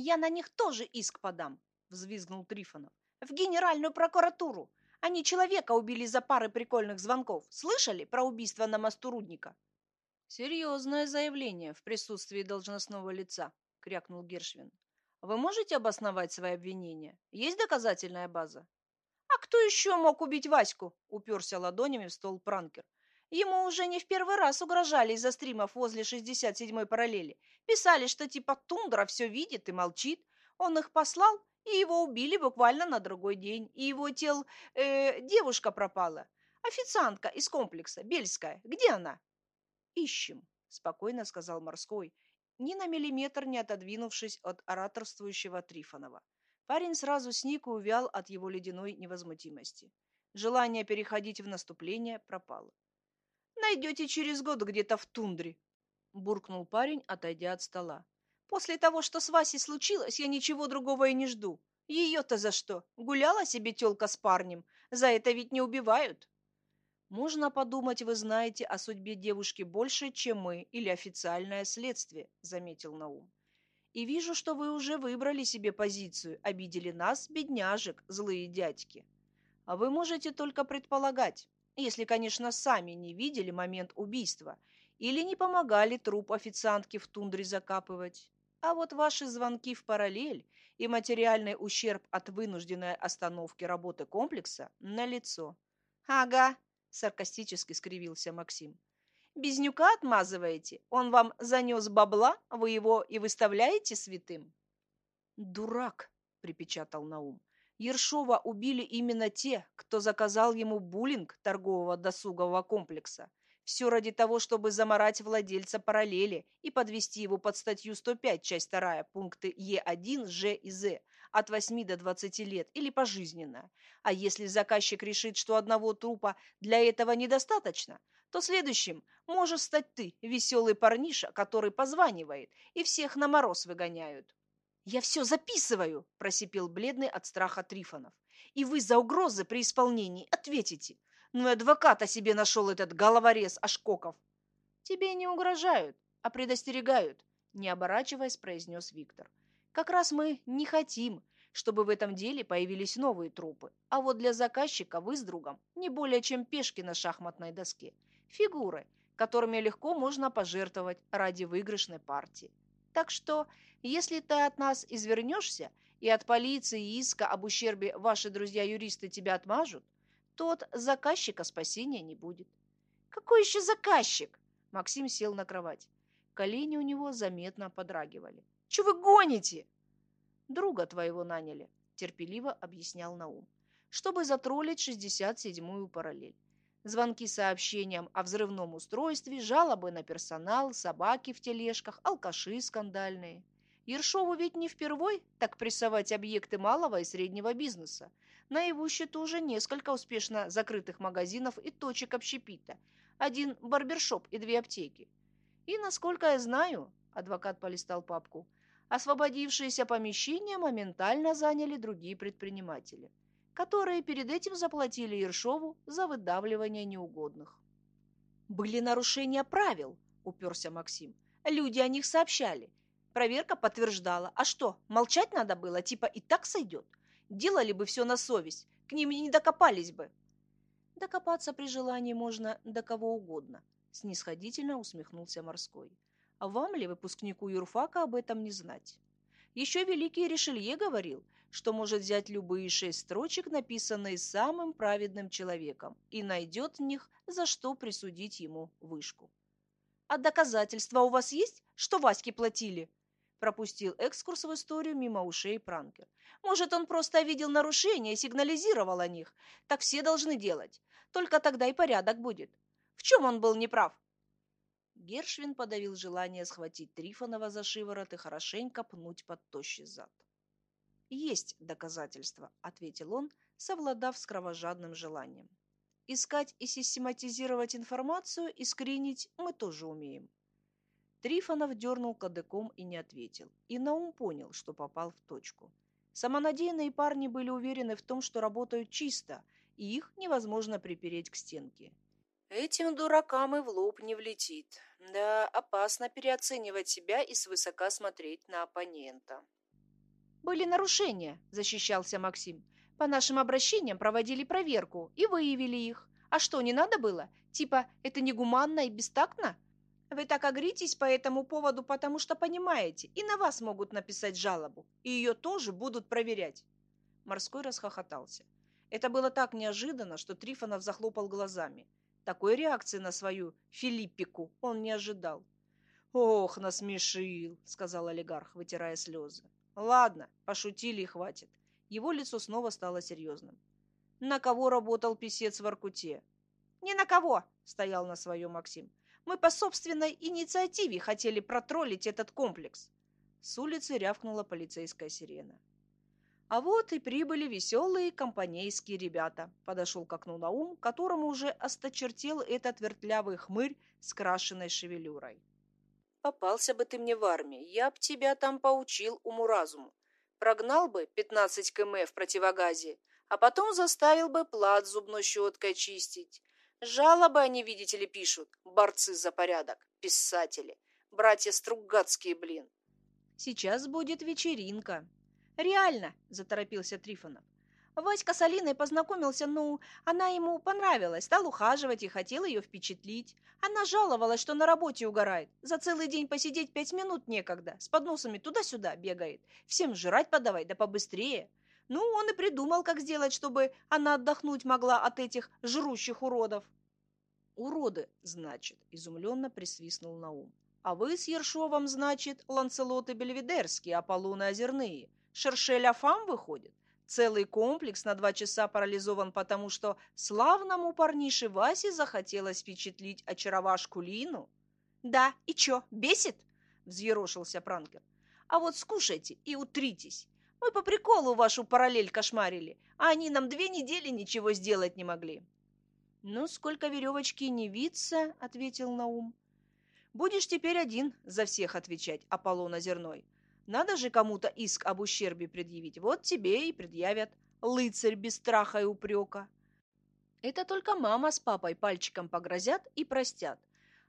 Я на них тоже иск подам, взвизгнул Трифонов. В генеральную прокуратуру. Они человека убили за пары прикольных звонков. Слышали про убийство на мосту Рудника? Серьезное заявление в присутствии должностного лица, крякнул Гершвин. Вы можете обосновать свои обвинения? Есть доказательная база? А кто еще мог убить Ваську? Уперся ладонями в стол Пранкер. Ему уже не в первый раз угрожали из-за стримов возле 67-й параллели. Писали, что типа тундра все видит и молчит. Он их послал, и его убили буквально на другой день. И его тел... Э, девушка пропала. Официантка из комплекса, Бельская. Где она? Ищем, спокойно сказал Морской, ни на миллиметр не отодвинувшись от ораторствующего Трифонова. Парень сразу сник и увял от его ледяной невозмутимости. Желание переходить в наступление пропало. «Найдете через год где-то в тундре», – буркнул парень, отойдя от стола. «После того, что с Васей случилось, я ничего другого и не жду. Ее-то за что? Гуляла себе тёлка с парнем? За это ведь не убивают». Можно подумать, вы знаете о судьбе девушки больше, чем мы, или официальное следствие, заметил Наум. И вижу, что вы уже выбрали себе позицию, обидели нас, бедняжек, злые дядьки. А вы можете только предполагать, если, конечно, сами не видели момент убийства или не помогали труп официантки в тундре закапывать. А вот ваши звонки в параллель и материальный ущерб от вынужденной остановки работы комплекса налицо. Ага, саркастически скривился Максим. Безнюка отмазываете? Он вам занес бабла, вы его и выставляете святым? Дурак, припечатал Наум. Ершова убили именно те, кто заказал ему буллинг торгового досугового комплекса. Все ради того, чтобы заморать владельца параллели и подвести его под статью 105, часть 2, пункты Е1, Ж и З от 8 до 20 лет или пожизненно. А если заказчик решит, что одного трупа для этого недостаточно, то следующим может стать ты, веселый парниша, который позванивает и всех на мороз выгоняют. «Я все записываю!» – просипел бледный от страха Трифонов. «И вы за угрозы при исполнении ответите. Ну и адвоката себе нашел этот головорез Ашкоков». «Тебе не угрожают, а предостерегают», – не оборачиваясь, произнес Виктор. «Как раз мы не хотим, чтобы в этом деле появились новые трупы. А вот для заказчика вы с другом не более чем пешки на шахматной доске. Фигуры, которыми легко можно пожертвовать ради выигрышной партии. Так что, если ты от нас извернешься и от полиции иска об ущербе ваши друзья-юристы тебя отмажут, то от заказчика спасения не будет. Какой еще заказчик? Максим сел на кровать. Колени у него заметно подрагивали. Чего вы гоните? Друга твоего наняли, терпеливо объяснял Наум, чтобы затроллить 67-ю параллель. Звонки с сообщением о взрывном устройстве, жалобы на персонал, собаки в тележках, алкаши скандальные. Ершову ведь не впервой так прессовать объекты малого и среднего бизнеса. На его счету уже несколько успешно закрытых магазинов и точек общепита, один барбершоп и две аптеки. И, насколько я знаю, адвокат полистал папку, освободившиеся помещения моментально заняли другие предприниматели которые перед этим заплатили Ершову за выдавливание неугодных. «Были нарушения правил», — уперся Максим. «Люди о них сообщали. Проверка подтверждала. А что, молчать надо было? Типа и так сойдет? Делали бы все на совесть, к ним не докопались бы». «Докопаться при желании можно до кого угодно», — снисходительно усмехнулся Морской. «А вам ли, выпускнику юрфака, об этом не знать?» Еще великий Ришелье говорил, что может взять любые шесть строчек, написанные самым праведным человеком, и найдет в них, за что присудить ему вышку. «А доказательства у вас есть, что Ваське платили?» Пропустил экскурс в историю мимо ушей Пранкер. «Может, он просто видел нарушения и сигнализировал о них? Так все должны делать. Только тогда и порядок будет. В чем он был неправ?» Гершвин подавил желание схватить Трифонова за шиворот и хорошенько пнуть под тощий зад. «Есть доказательства», — ответил он, совладав с кровожадным желанием. «Искать и систематизировать информацию и скринить мы тоже умеем». Трифонов дернул кадыком и не ответил. И Наум понял, что попал в точку. Самонадеянные парни были уверены в том, что работают чисто, и их невозможно припереть к стенке. Этим дуракам и в лоб не влетит. Да, опасно переоценивать себя и свысока смотреть на оппонента. Были нарушения, защищался Максим. По нашим обращениям проводили проверку и выявили их. А что, не надо было? Типа, это негуманно и бестактно? Вы так огритесь по этому поводу, потому что понимаете, и на вас могут написать жалобу, и ее тоже будут проверять. Морской расхохотался. Это было так неожиданно, что Трифонов захлопал глазами. Такой реакции на свою Филиппику он не ожидал. «Ох, насмешил», — сказал олигарх, вытирая слезы. «Ладно, пошутили и хватит». Его лицо снова стало серьезным. «На кого работал писец в Аркуте?» «Ни на кого», — стоял на своем Максим. Мы по собственной инициативе хотели протроллить этот комплекс. С улицы рявкнула полицейская сирена. А вот и прибыли веселые компанейские ребята. Подошел к окну Наум, которому уже осточертел этот вертлявый хмырь с крашенной шевелюрой. Попался бы ты мне в армии, я б тебя там поучил уму-разуму. Прогнал бы 15 км в противогазе, а потом заставил бы плат зубной щеткой чистить. Жалобы они, видите ли, пишут. Борцы за порядок. Писатели. Братья Стругацкие, блин. Сейчас будет вечеринка. Реально, заторопился Трифонов. Васька с Алиной познакомился, ну, она ему понравилась, стал ухаживать и хотел ее впечатлить. Она жаловалась, что на работе угорает. За целый день посидеть пять минут некогда, с подносами туда-сюда бегает. Всем жрать подавай, да побыстрее. Ну, он и придумал, как сделать, чтобы она отдохнуть могла от этих жрущих уродов. Уроды, значит, изумленно присвистнул Наум. А вы с Ершовым, значит, Ланцелоты Бельведерские, Аполлоны Озерные. Шершель Афам выходит? Целый комплекс на два часа парализован, потому что славному парнише Васе захотелось впечатлить очаровашку Лину. «Да, и чё, бесит?» – взъерошился Пранкер. «А вот скушайте и утритесь. Мы по приколу вашу параллель кошмарили, а они нам две недели ничего сделать не могли». «Ну, сколько веревочки не виться», — ответил Наум. «Будешь теперь один за всех отвечать, Аполлон Озерной. Надо же кому-то иск об ущербе предъявить. Вот тебе и предъявят. Лыцарь без страха и упрека». Это только мама с папой пальчиком погрозят и простят.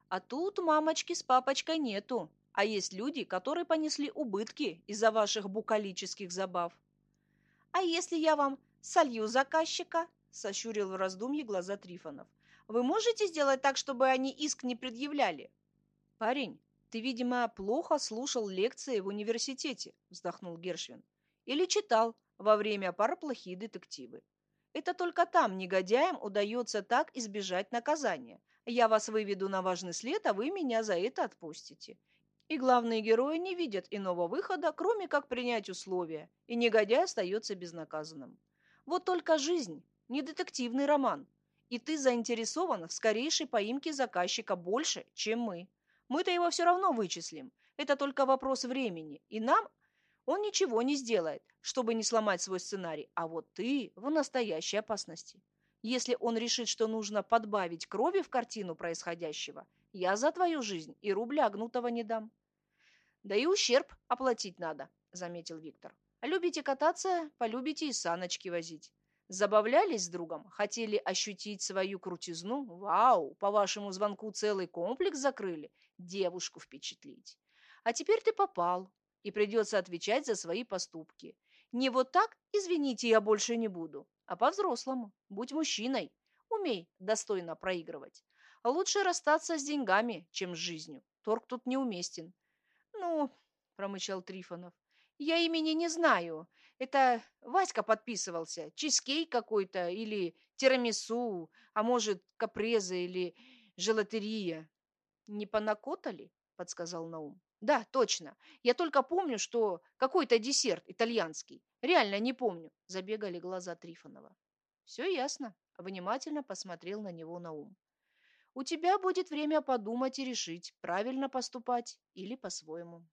А тут мамочки с папочкой нету, а есть люди, которые понесли убытки из-за ваших букалических забав. А если я вам солью заказчика? Сощурил в раздумье глаза Трифонов. Вы можете сделать так, чтобы они иск не предъявляли? Парень, ты, видимо, плохо слушал лекции в университете, вздохнул Гершвин. Или читал во время пар плохие детективы. Это только там негодяям удается так избежать наказания. Я вас выведу на важный след, а вы меня за это отпустите. И главные герои не видят иного выхода, кроме как принять условия, и негодяй остается безнаказанным. Вот только жизнь, не детективный роман, и ты заинтересован в скорейшей поимке заказчика больше, чем мы. Мы-то его все равно вычислим. Это только вопрос времени, и нам он ничего не сделает, чтобы не сломать свой сценарий, а вот ты в настоящей опасности. Если он решит, что нужно подбавить крови в картину происходящего, я за твою жизнь и рубля гнутого не дам. Да и ущерб оплатить надо, заметил Виктор. Любите кататься, полюбите и саночки возить. Забавлялись с другом, хотели ощутить свою крутизну. Вау, по вашему звонку целый комплекс закрыли. Девушку впечатлить. А теперь ты попал, и придется отвечать за свои поступки. Не вот так, извините, я больше не буду, а по-взрослому. Будь мужчиной, умей достойно проигрывать. Лучше расстаться с деньгами, чем с жизнью. Торг тут неуместен. Ну, промычал Трифонов, я имени не знаю. Это Васька подписывался. Чизкейк какой-то или тирамису, а может, капреза или желатерия. Не понакотали? Подсказал Наум. Да, точно. Я только помню, что какой-то десерт итальянский. Реально не помню. Забегали глаза Трифонова. Все ясно. Внимательно посмотрел на него Наум. У тебя будет время подумать и решить, правильно поступать или по-своему.